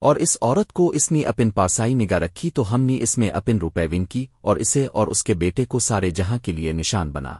اور اس عورت کو اس نے اپن پاسائی نگاہ رکھی تو ہم نے اس میں اپن روپے ون کی اور اسے اور اس کے بیٹے کو سارے جہاں کے لیے نشان بنا۔